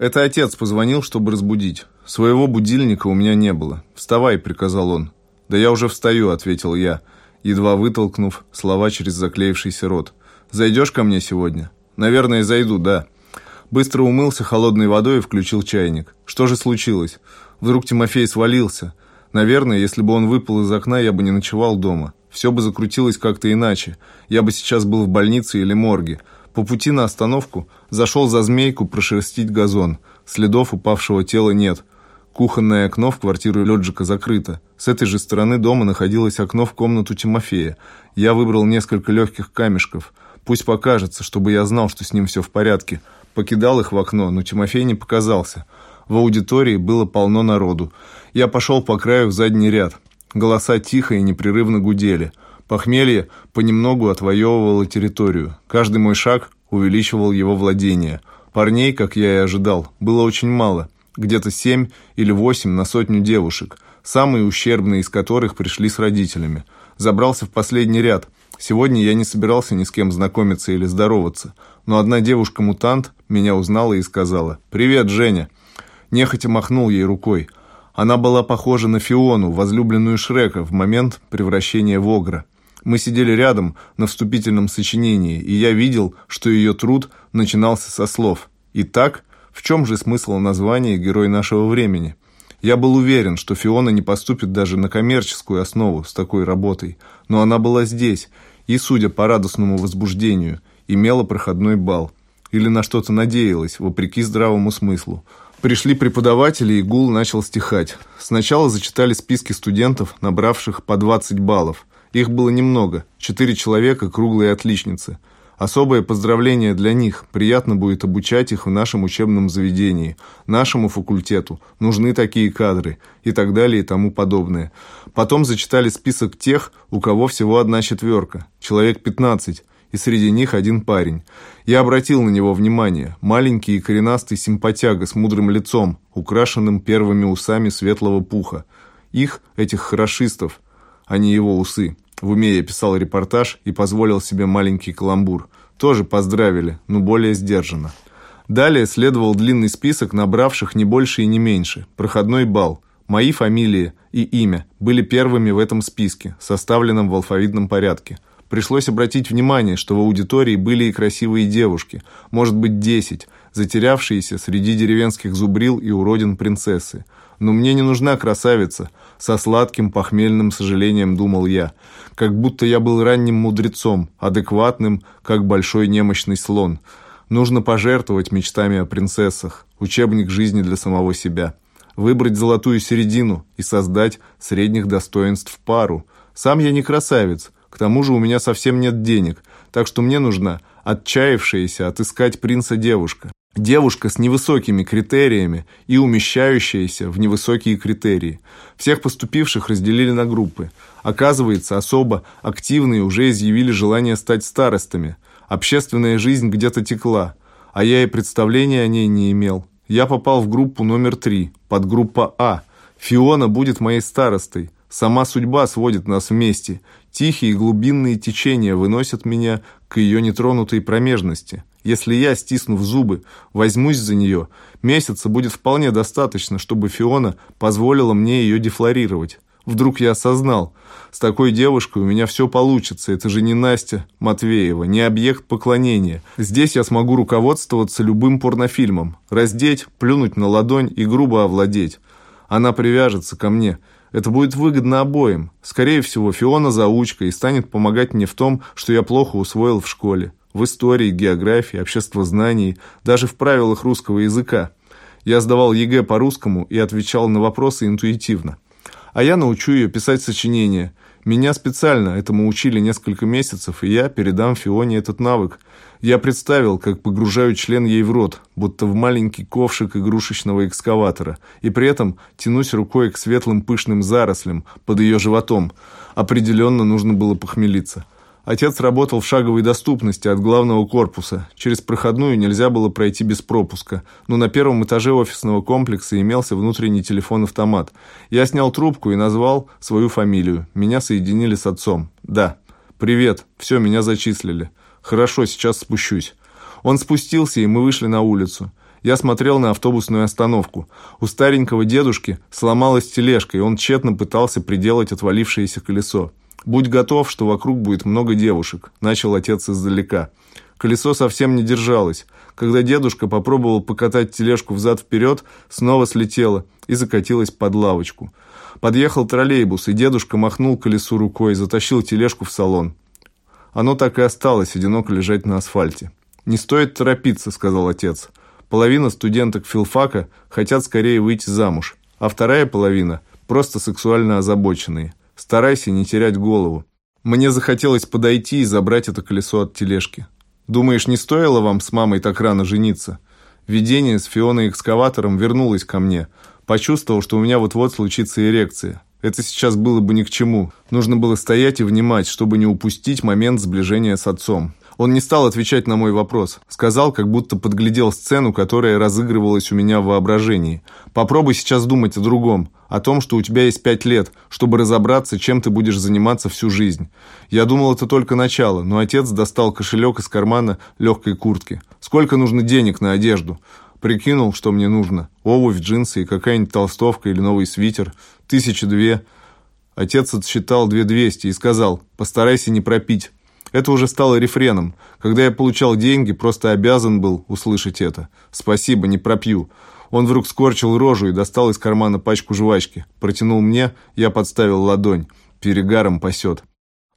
Это отец позвонил, чтобы разбудить. Своего будильника у меня не было. «Вставай», — приказал он. «Да я уже встаю», — ответил я, едва вытолкнув слова через заклеившийся рот. «Зайдешь ко мне сегодня?» «Наверное, зайду, да». Быстро умылся холодной водой и включил чайник. Что же случилось? Вдруг Тимофей свалился. Наверное, если бы он выпал из окна, я бы не ночевал дома. Все бы закрутилось как-то иначе. Я бы сейчас был в больнице или морге. По пути на остановку зашел за змейку прошерстить газон. Следов упавшего тела нет. Кухонное окно в квартиру Леджика закрыто. С этой же стороны дома находилось окно в комнату Тимофея. Я выбрал несколько легких камешков. Пусть покажется, чтобы я знал, что с ним все в порядке. Покидал их в окно, но Тимофей не показался. В аудитории было полно народу. Я пошел по краю в задний ряд. Голоса тихо и непрерывно гудели. Похмелье понемногу отвоевывало территорию. Каждый мой шаг увеличивал его владение. Парней, как я и ожидал, было очень мало. Где-то семь или восемь на сотню девушек, самые ущербные из которых пришли с родителями. Забрался в последний ряд. Сегодня я не собирался ни с кем знакомиться или здороваться. Но одна девушка-мутант меня узнала и сказала «Привет, Женя». Нехотя махнул ей рукой – она была похожа на Фиону, возлюбленную Шрека, в момент превращения в Огра. Мы сидели рядом на вступительном сочинении, и я видел, что ее труд начинался со слов «Итак, в чем же смысл названия «Герой нашего времени»?» Я был уверен, что Фиона не поступит даже на коммерческую основу с такой работой, но она была здесь и, судя по радостному возбуждению, имела проходной балл или на что-то надеялась, вопреки здравому смыслу. Пришли преподаватели, и гул начал стихать. Сначала зачитали списки студентов, набравших по 20 баллов. Их было немного, четыре человека, круглые отличницы. Особое поздравление для них. Приятно будет обучать их в нашем учебном заведении. Нашему факультету нужны такие кадры и так далее и тому подобное. Потом зачитали список тех, у кого всего одна четверка. Человек 15 и среди них один парень. Я обратил на него внимание. Маленький и коренастый симпатяга с мудрым лицом, украшенным первыми усами светлого пуха. Их, этих хорошистов, а не его усы. В уме я писал репортаж и позволил себе маленький каламбур. Тоже поздравили, но более сдержанно. Далее следовал длинный список набравших не больше и не меньше. Проходной балл. Мои фамилии и имя были первыми в этом списке, составленном в алфавитном порядке. Пришлось обратить внимание, что в аудитории были и красивые девушки, может быть, десять, затерявшиеся среди деревенских зубрил и уродин принцессы. Но мне не нужна красавица, со сладким похмельным сожалением думал я, как будто я был ранним мудрецом, адекватным, как большой немощный слон. Нужно пожертвовать мечтами о принцессах, учебник жизни для самого себя, выбрать золотую середину и создать средних достоинств пару. Сам я не красавец, к тому же у меня совсем нет денег, так что мне нужна отчаявшаяся отыскать принца девушка. Девушка с невысокими критериями и умещающаяся в невысокие критерии. Всех поступивших разделили на группы. Оказывается, особо активные уже изъявили желание стать старостами. Общественная жизнь где-то текла, а я и представления о ней не имел. Я попал в группу номер три, подгруппа А. Фиона будет моей старостой. Сама судьба сводит нас вместе. Тихие глубинные течения выносят меня к ее нетронутой промежности. Если я, стиснув зубы, возьмусь за нее, месяца будет вполне достаточно, чтобы Фиона позволила мне ее дефлорировать. Вдруг я осознал, с такой девушкой у меня все получится, это же не Настя Матвеева, не объект поклонения. Здесь я смогу руководствоваться любым порнофильмом, раздеть, плюнуть на ладонь и грубо овладеть. Она привяжется ко мне – это будет выгодно обоим. Скорее всего, Фиона заучка и станет помогать мне в том, что я плохо усвоил в школе. В истории, географии, обществознании, даже в правилах русского языка. Я сдавал ЕГЭ по-русскому и отвечал на вопросы интуитивно. А я научу ее писать сочинения – меня специально этому учили несколько месяцев, и я передам Фионе этот навык. Я представил, как погружаю член ей в рот, будто в маленький ковшик игрушечного экскаватора, и при этом тянусь рукой к светлым пышным зарослям под ее животом. Определенно нужно было похмелиться. Отец работал в шаговой доступности от главного корпуса. Через проходную нельзя было пройти без пропуска. Но на первом этаже офисного комплекса имелся внутренний телефон-автомат. Я снял трубку и назвал свою фамилию. Меня соединили с отцом. «Да». «Привет. Все, меня зачислили». «Хорошо, сейчас спущусь». Он спустился, и мы вышли на улицу. Я смотрел на автобусную остановку. У старенького дедушки сломалась тележка, и он тщетно пытался приделать отвалившееся колесо. «Будь готов, что вокруг будет много девушек», – начал отец издалека. Колесо совсем не держалось. Когда дедушка попробовал покатать тележку взад-вперед, снова слетело и закатилась под лавочку. Подъехал троллейбус, и дедушка махнул колесу рукой и затащил тележку в салон. Оно так и осталось одиноко лежать на асфальте. «Не стоит торопиться», — сказал отец. «Половина студенток филфака хотят скорее выйти замуж, а вторая половина — просто сексуально озабоченные. Старайся не терять голову. Мне захотелось подойти и забрать это колесо от тележки. Думаешь, не стоило вам с мамой так рано жениться? Видение с Фионой экскаватором вернулось ко мне. Почувствовал, что у меня вот-вот случится эрекция. Это сейчас было бы ни к чему. Нужно было стоять и внимать, чтобы не упустить момент сближения с отцом. Он не стал отвечать на мой вопрос. Сказал, как будто подглядел сцену, которая разыгрывалась у меня в воображении. «Попробуй сейчас думать о другом, о том, что у тебя есть пять лет, чтобы разобраться, чем ты будешь заниматься всю жизнь». Я думал, это только начало, но отец достал кошелек из кармана легкой куртки. «Сколько нужно денег на одежду?» Прикинул, что мне нужно. Обувь, джинсы и какая-нибудь толстовка или новый свитер. Тысячи две. Отец отсчитал две двести и сказал, постарайся не пропить. Это уже стало рефреном. Когда я получал деньги, просто обязан был услышать это. «Спасибо, не пропью». Он вдруг скорчил рожу и достал из кармана пачку жвачки. Протянул мне, я подставил ладонь. Перегаром пасет.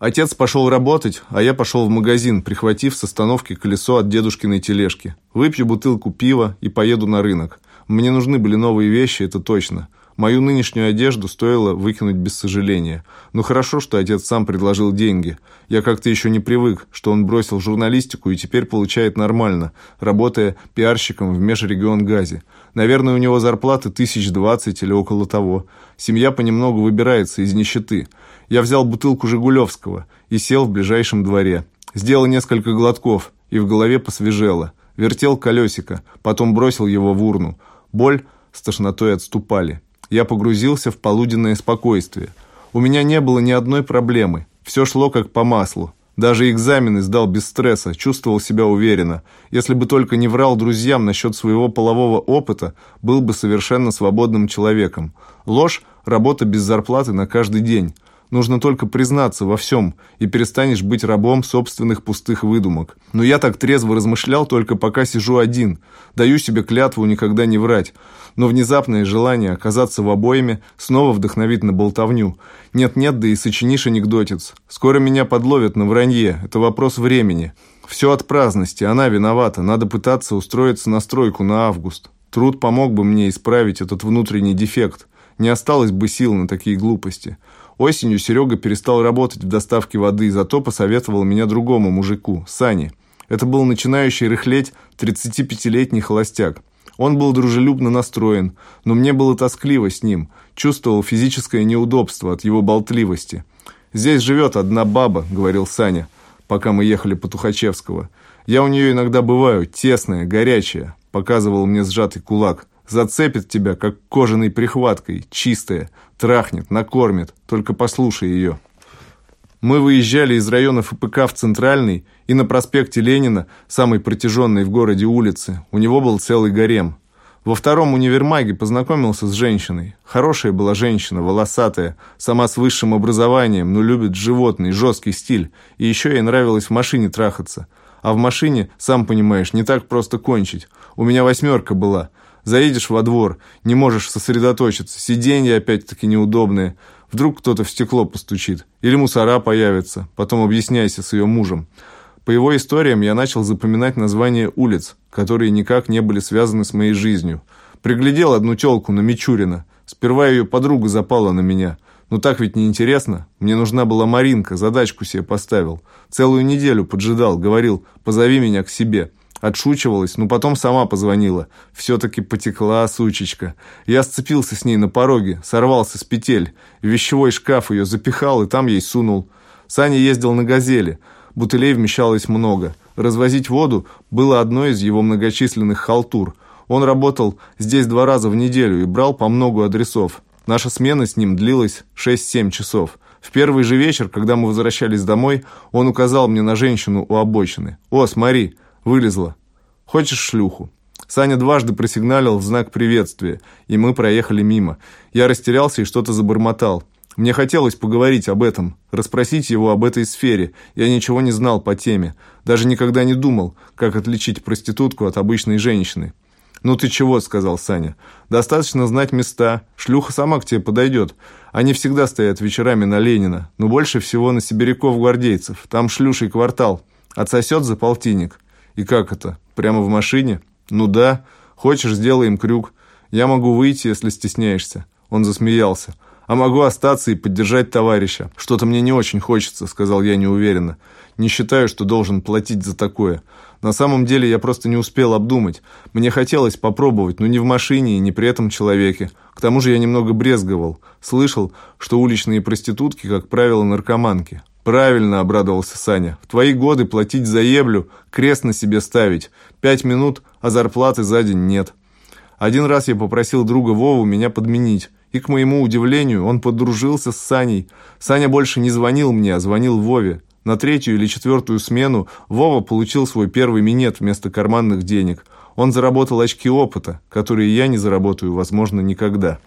Отец пошел работать, а я пошел в магазин, прихватив с остановки колесо от дедушкиной тележки. Выпью бутылку пива и поеду на рынок. Мне нужны были новые вещи, это точно. Мою нынешнюю одежду стоило выкинуть без сожаления. Но хорошо, что отец сам предложил деньги. Я как-то еще не привык, что он бросил журналистику и теперь получает нормально, работая пиарщиком в межрегионгазе. Наверное, у него зарплаты тысяч двадцать или около того. Семья понемногу выбирается из нищеты. Я взял бутылку «Жигулевского» и сел в ближайшем дворе. Сделал несколько глотков, и в голове посвежело. Вертел колесико, потом бросил его в урну. Боль с тошнотой отступали я погрузился в полуденное спокойствие. У меня не было ни одной проблемы. Все шло как по маслу. Даже экзамены сдал без стресса, чувствовал себя уверенно. Если бы только не врал друзьям насчет своего полового опыта, был бы совершенно свободным человеком. Ложь – работа без зарплаты на каждый день. Нужно только признаться во всем, и перестанешь быть рабом собственных пустых выдумок. Но я так трезво размышлял только пока сижу один. Даю себе клятву никогда не врать. Но внезапное желание оказаться в обойме снова вдохновит на болтовню. Нет-нет, да и сочинишь анекдотец. Скоро меня подловят на вранье. Это вопрос времени. Все от праздности. Она виновата. Надо пытаться устроиться на стройку на август. Труд помог бы мне исправить этот внутренний дефект. Не осталось бы сил на такие глупости. Осенью Серега перестал работать в доставке воды, зато посоветовал меня другому мужику, Сане. Это был начинающий рыхлеть 35-летний холостяк. Он был дружелюбно настроен, но мне было тоскливо с ним, чувствовал физическое неудобство от его болтливости. «Здесь живет одна баба», — говорил Саня, пока мы ехали по Тухачевского. «Я у нее иногда бываю, тесная, горячая», — показывал мне сжатый кулак. Зацепит тебя, как кожаной прихваткой, чистая, трахнет, накормит, только послушай ее. Мы выезжали из района ФПК в Центральный, и на проспекте Ленина, самой протяженной в городе улицы, у него был целый гарем. Во втором универмаге познакомился с женщиной. Хорошая была женщина, волосатая, сама с высшим образованием, но любит животный, жесткий стиль. И еще ей нравилось в машине трахаться. А в машине, сам понимаешь, не так просто кончить. У меня восьмерка была. Заедешь во двор, не можешь сосредоточиться, сиденья опять-таки неудобные. Вдруг кто-то в стекло постучит. Или мусора появится. Потом объясняйся с ее мужем. По его историям я начал запоминать названия улиц, которые никак не были связаны с моей жизнью. Приглядел одну телку на Мичурина. Сперва ее подруга запала на меня. Ну так ведь неинтересно. Мне нужна была Маринка, задачку себе поставил. Целую неделю поджидал, говорил, позови меня к себе. Отшучивалась, но потом сама позвонила. Все-таки потекла сучечка. Я сцепился с ней на пороге, сорвался с петель. В вещевой шкаф ее запихал и там ей сунул. Саня ездил на «Газели». Бутылей вмещалось много. Развозить воду было одной из его многочисленных халтур. Он работал здесь два раза в неделю и брал по много адресов. Наша смена с ним длилась 6-7 часов. В первый же вечер, когда мы возвращались домой, он указал мне на женщину у обочины. «О, смотри!» Вылезла. Хочешь шлюху? Саня дважды просигналил в знак приветствия, и мы проехали мимо. Я растерялся и что-то забормотал. Мне хотелось поговорить об этом, расспросить его об этой сфере. Я ничего не знал по теме. Даже никогда не думал, как отличить проститутку от обычной женщины. «Ну ты чего?» – сказал Саня. «Достаточно знать места. Шлюха сама к тебе подойдет. Они всегда стоят вечерами на Ленина, но больше всего на сибиряков-гвардейцев. Там шлюший квартал. Отсосет за полтинник. И как это? Прямо в машине? Ну да. Хочешь, сделаем крюк. Я могу выйти, если стесняешься». Он засмеялся. «А могу остаться и поддержать товарища. Что-то мне не очень хочется», – сказал я неуверенно. «Не считаю, что должен платить за такое». На самом деле я просто не успел обдумать. Мне хотелось попробовать, но не в машине и не при этом человеке. К тому же я немного брезговал. Слышал, что уличные проститутки, как правило, наркоманки. «Правильно», — обрадовался Саня. «В твои годы платить за еблю, крест на себе ставить. Пять минут, а зарплаты за день нет». Один раз я попросил друга Вову меня подменить. И, к моему удивлению, он подружился с Саней. Саня больше не звонил мне, а звонил Вове. На третью или четвертую смену Вова получил свой первый минет вместо карманных денег. Он заработал очки опыта, которые я не заработаю, возможно, никогда.